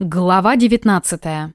Глава 19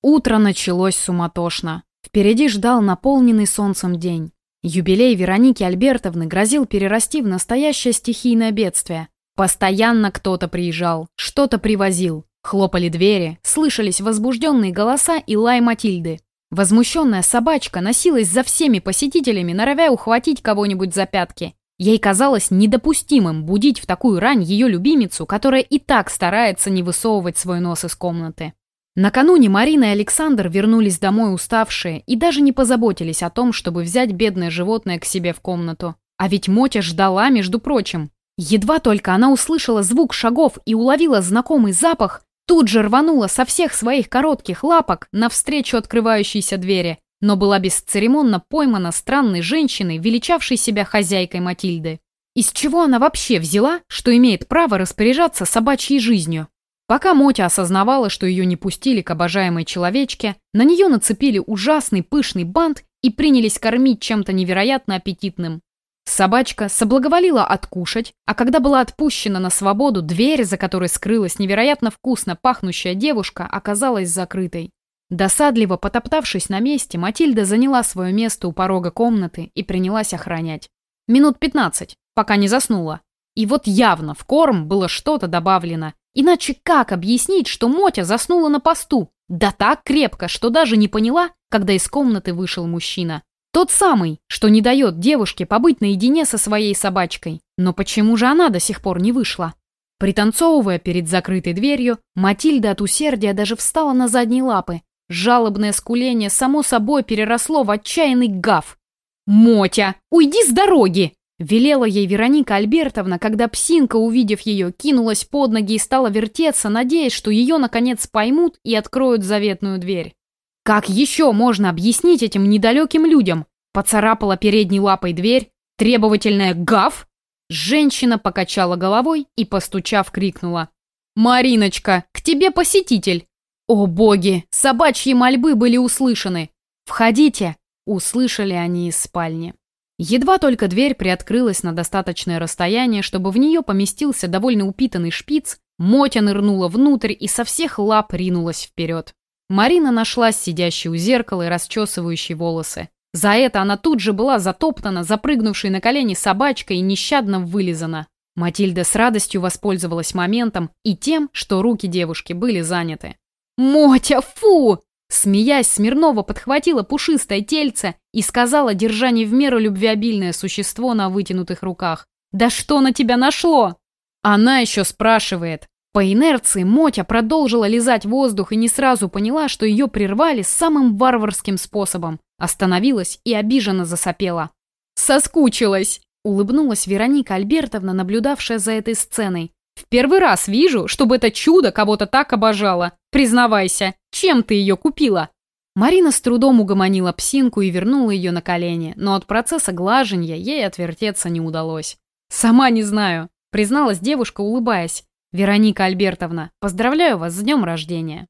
Утро началось суматошно. Впереди ждал наполненный солнцем день. Юбилей Вероники Альбертовны грозил перерасти в настоящее стихийное бедствие. Постоянно кто-то приезжал, что-то привозил. Хлопали двери, слышались возбужденные голоса и лай Матильды. Возмущенная собачка носилась за всеми посетителями, норовя ухватить кого-нибудь за пятки. Ей казалось недопустимым будить в такую рань ее любимицу, которая и так старается не высовывать свой нос из комнаты. Накануне Марина и Александр вернулись домой уставшие и даже не позаботились о том, чтобы взять бедное животное к себе в комнату. А ведь Мотя ждала, между прочим. Едва только она услышала звук шагов и уловила знакомый запах, тут же рванула со всех своих коротких лапок навстречу открывающейся двери но была бесцеремонно поймана странной женщиной, величавшей себя хозяйкой Матильды. Из чего она вообще взяла, что имеет право распоряжаться собачьей жизнью? Пока Мотя осознавала, что ее не пустили к обожаемой человечке, на нее нацепили ужасный пышный бант и принялись кормить чем-то невероятно аппетитным. Собачка соблаговолила откушать, а когда была отпущена на свободу, дверь, за которой скрылась невероятно вкусно пахнущая девушка, оказалась закрытой. Досадливо потоптавшись на месте, Матильда заняла свое место у порога комнаты и принялась охранять. Минут пятнадцать, пока не заснула. И вот явно в корм было что-то добавлено. Иначе как объяснить, что Мотя заснула на посту? Да так крепко, что даже не поняла, когда из комнаты вышел мужчина. Тот самый, что не дает девушке побыть наедине со своей собачкой. Но почему же она до сих пор не вышла? Пританцовывая перед закрытой дверью, Матильда от усердия даже встала на задние лапы, Жалобное скуление само собой переросло в отчаянный гав. «Мотя, уйди с дороги!» Велела ей Вероника Альбертовна, когда псинка, увидев ее, кинулась под ноги и стала вертеться, надеясь, что ее, наконец, поймут и откроют заветную дверь. Как еще можно объяснить этим недалеким людям? Поцарапала передней лапой дверь, требовательная «гав!» Женщина покачала головой и, постучав, крикнула. «Мариночка, к тебе посетитель!» О боги! Собачьи мольбы были услышаны! «Входите!» — услышали они из спальни. Едва только дверь приоткрылась на достаточное расстояние, чтобы в нее поместился довольно упитанный шпиц, Мотя нырнула внутрь и со всех лап ринулась вперед. Марина нашлась сидящей у зеркала и расчесывающей волосы. За это она тут же была затоптана, запрыгнувшей на колени собачкой и нещадно вылизана. Матильда с радостью воспользовалась моментом и тем, что руки девушки были заняты. «Мотя, фу!» Смеясь, Смирнова подхватила пушистое тельце и сказала, держа не в меру любвеобильное существо на вытянутых руках. «Да что на тебя нашло?» Она еще спрашивает. По инерции Мотя продолжила лизать воздух и не сразу поняла, что ее прервали самым варварским способом. Остановилась и обиженно засопела. «Соскучилась!» — улыбнулась Вероника Альбертовна, наблюдавшая за этой сценой. В первый раз вижу, чтобы это чудо кого-то так обожало. Признавайся, чем ты ее купила?» Марина с трудом угомонила псинку и вернула ее на колени, но от процесса глаженья ей отвертеться не удалось. «Сама не знаю», — призналась девушка, улыбаясь. «Вероника Альбертовна, поздравляю вас с днем рождения».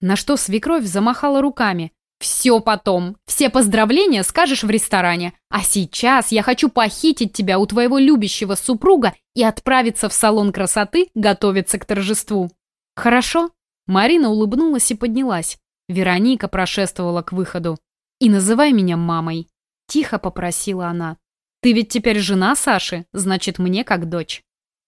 На что свекровь замахала руками. «Все потом. Все поздравления скажешь в ресторане. А сейчас я хочу похитить тебя у твоего любящего супруга и отправиться в салон красоты готовиться к торжеству». «Хорошо?» Марина улыбнулась и поднялась. Вероника прошествовала к выходу. «И называй меня мамой», — тихо попросила она. «Ты ведь теперь жена Саши, значит, мне как дочь».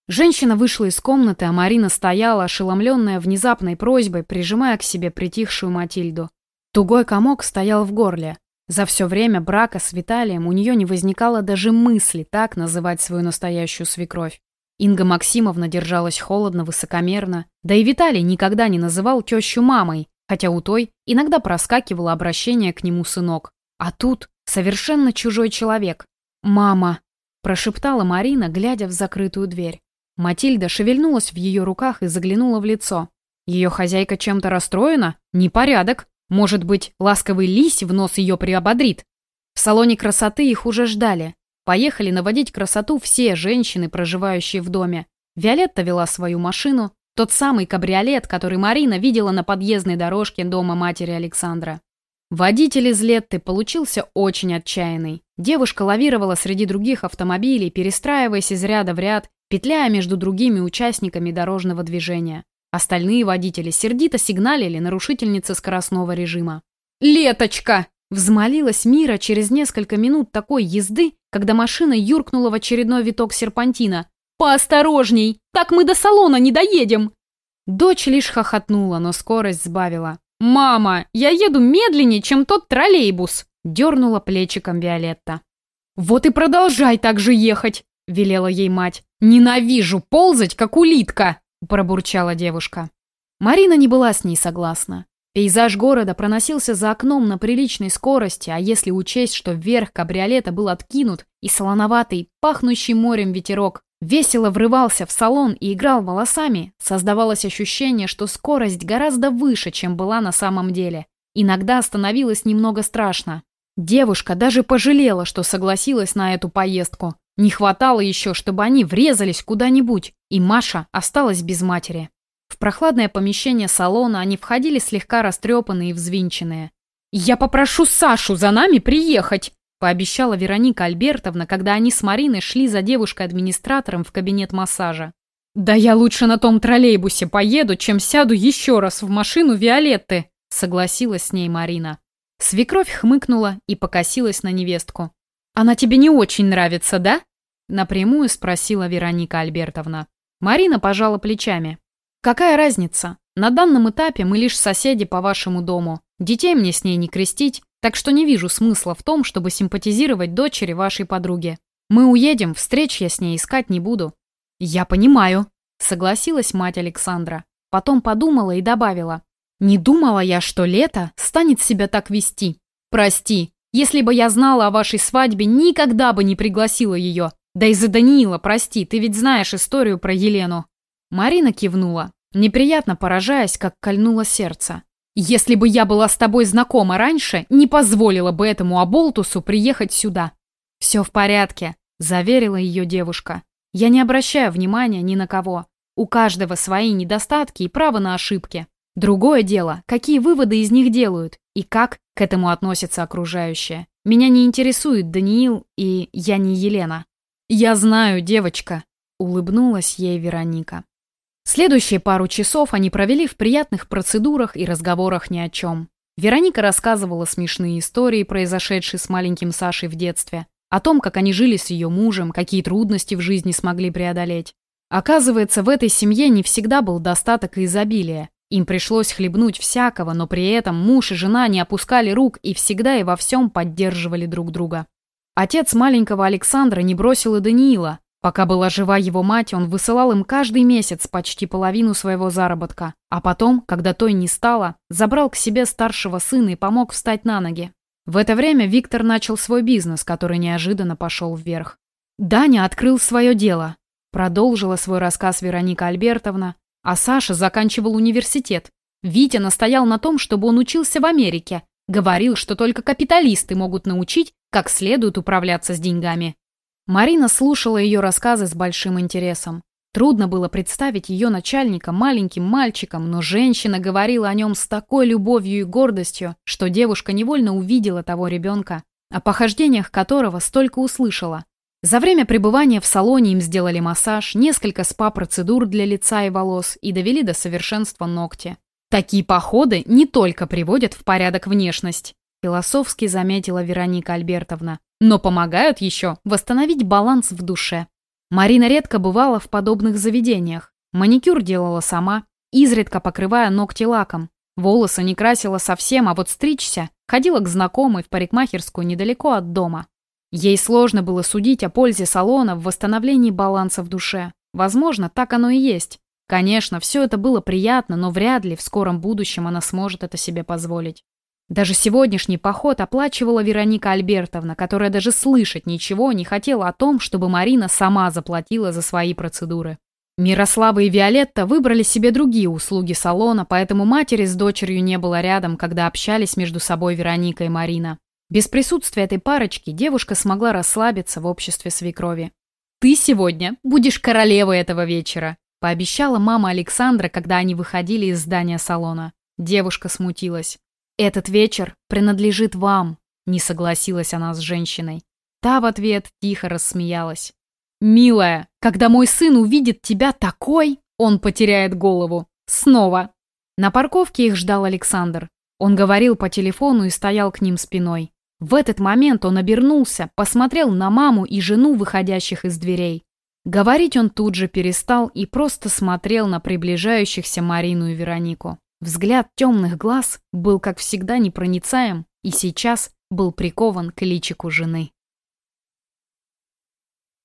Женщина вышла из комнаты, а Марина стояла, ошеломленная внезапной просьбой, прижимая к себе притихшую Матильду. Тугой комок стоял в горле. За все время брака с Виталием у нее не возникало даже мысли так называть свою настоящую свекровь. Инга Максимовна держалась холодно, высокомерно, да и Виталий никогда не называл тещу мамой, хотя у той иногда проскакивало обращение к нему сынок. А тут совершенно чужой человек. «Мама!» – прошептала Марина, глядя в закрытую дверь. Матильда шевельнулась в ее руках и заглянула в лицо. Ее хозяйка чем-то расстроена? Непорядок. Может быть, ласковый лись в нос ее приободрит? В салоне красоты их уже ждали. Поехали наводить красоту все женщины, проживающие в доме. Виолетта вела свою машину, тот самый кабриолет, который Марина видела на подъездной дорожке дома матери Александра. Водитель из Летты получился очень отчаянный. Девушка лавировала среди других автомобилей, перестраиваясь из ряда в ряд, петляя между другими участниками дорожного движения. Остальные водители сердито сигналили нарушительнице скоростного режима. «Леточка!» – взмолилась Мира через несколько минут такой езды, когда машина юркнула в очередной виток серпантина. «Поосторожней! Так мы до салона не доедем!» Дочь лишь хохотнула, но скорость сбавила. «Мама, я еду медленнее, чем тот троллейбус!» – дернула плечиком Виолетта. «Вот и продолжай так же ехать!» – велела ей мать. «Ненавижу ползать, как улитка!» – пробурчала девушка. Марина не была с ней согласна. Пейзаж города проносился за окном на приличной скорости, а если учесть, что вверх кабриолета был откинут, и солоноватый, пахнущий морем ветерок весело врывался в салон и играл волосами, создавалось ощущение, что скорость гораздо выше, чем была на самом деле. Иногда становилось немного страшно. Девушка даже пожалела, что согласилась на эту поездку. Не хватало еще, чтобы они врезались куда-нибудь, и Маша осталась без матери. В прохладное помещение салона они входили слегка растрепанные и взвинченные. «Я попрошу Сашу за нами приехать!» пообещала Вероника Альбертовна, когда они с Мариной шли за девушкой-администратором в кабинет массажа. «Да я лучше на том троллейбусе поеду, чем сяду еще раз в машину Виолетты», согласилась с ней Марина. Свекровь хмыкнула и покосилась на невестку. «Она тебе не очень нравится, да?» Напрямую спросила Вероника Альбертовна. Марина пожала плечами. «Какая разница? На данном этапе мы лишь соседи по вашему дому. Детей мне с ней не крестить, так что не вижу смысла в том, чтобы симпатизировать дочери вашей подруги. Мы уедем, встреч я с ней искать не буду». «Я понимаю», — согласилась мать Александра. Потом подумала и добавила. «Не думала я, что лето станет себя так вести. Прости, если бы я знала о вашей свадьбе, никогда бы не пригласила ее. Да и за Даниила, прости, ты ведь знаешь историю про Елену». Марина кивнула, неприятно поражаясь, как кольнуло сердце. «Если бы я была с тобой знакома раньше, не позволила бы этому оболтусу приехать сюда». «Все в порядке», — заверила ее девушка. «Я не обращаю внимания ни на кого. У каждого свои недостатки и право на ошибки. Другое дело, какие выводы из них делают и как к этому относятся окружающие. Меня не интересует Даниил, и я не Елена. Я знаю, девочка, улыбнулась ей Вероника. Следующие пару часов они провели в приятных процедурах и разговорах ни о чем. Вероника рассказывала смешные истории, произошедшие с маленьким Сашей в детстве, о том, как они жили с ее мужем, какие трудности в жизни смогли преодолеть. Оказывается, в этой семье не всегда был достаток и изобилие, им пришлось хлебнуть всякого, но при этом муж и жена не опускали рук и всегда и во всем поддерживали друг друга. Отец маленького Александра не бросил и Даниила. Пока была жива его мать, он высылал им каждый месяц почти половину своего заработка. А потом, когда той не стало, забрал к себе старшего сына и помог встать на ноги. В это время Виктор начал свой бизнес, который неожиданно пошел вверх. Даня открыл свое дело. Продолжила свой рассказ Вероника Альбертовна, а Саша заканчивал университет. Витя настоял на том, чтобы он учился в Америке. Говорил, что только капиталисты могут научить, как следует управляться с деньгами. Марина слушала ее рассказы с большим интересом. Трудно было представить ее начальника маленьким мальчиком, но женщина говорила о нем с такой любовью и гордостью, что девушка невольно увидела того ребенка, о похождениях которого столько услышала. За время пребывания в салоне им сделали массаж, несколько спа-процедур для лица и волос и довели до совершенства ногти. Такие походы не только приводят в порядок внешность, философски заметила Вероника Альбертовна, но помогают еще восстановить баланс в душе. Марина редко бывала в подобных заведениях. Маникюр делала сама, изредка покрывая ногти лаком. Волосы не красила совсем, а вот стричься ходила к знакомой в парикмахерскую недалеко от дома. Ей сложно было судить о пользе салона в восстановлении баланса в душе. Возможно, так оно и есть. Конечно, все это было приятно, но вряд ли в скором будущем она сможет это себе позволить. Даже сегодняшний поход оплачивала Вероника Альбертовна, которая даже слышать ничего не хотела о том, чтобы Марина сама заплатила за свои процедуры. Мирослава и Виолетта выбрали себе другие услуги салона, поэтому матери с дочерью не было рядом, когда общались между собой Вероника и Марина. Без присутствия этой парочки девушка смогла расслабиться в обществе свекрови. «Ты сегодня будешь королевой этого вечера», – пообещала мама Александра, когда они выходили из здания салона. Девушка смутилась. «Этот вечер принадлежит вам», – не согласилась она с женщиной. Та в ответ тихо рассмеялась. «Милая, когда мой сын увидит тебя такой, он потеряет голову. Снова». На парковке их ждал Александр. Он говорил по телефону и стоял к ним спиной. В этот момент он обернулся, посмотрел на маму и жену, выходящих из дверей. Говорить он тут же перестал и просто смотрел на приближающихся Марину и Веронику. Взгляд темных глаз был, как всегда, непроницаем и сейчас был прикован к личику жены.